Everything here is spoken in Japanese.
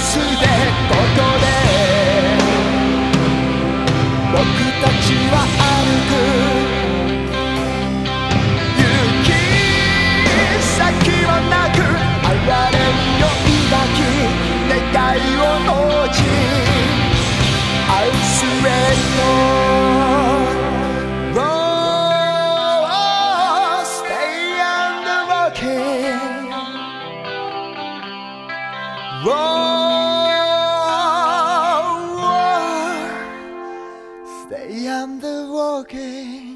すでここで僕たちは歩く行き先はなく哀れみを抱き願いを持ち愛すれよ「Roll! And the walking.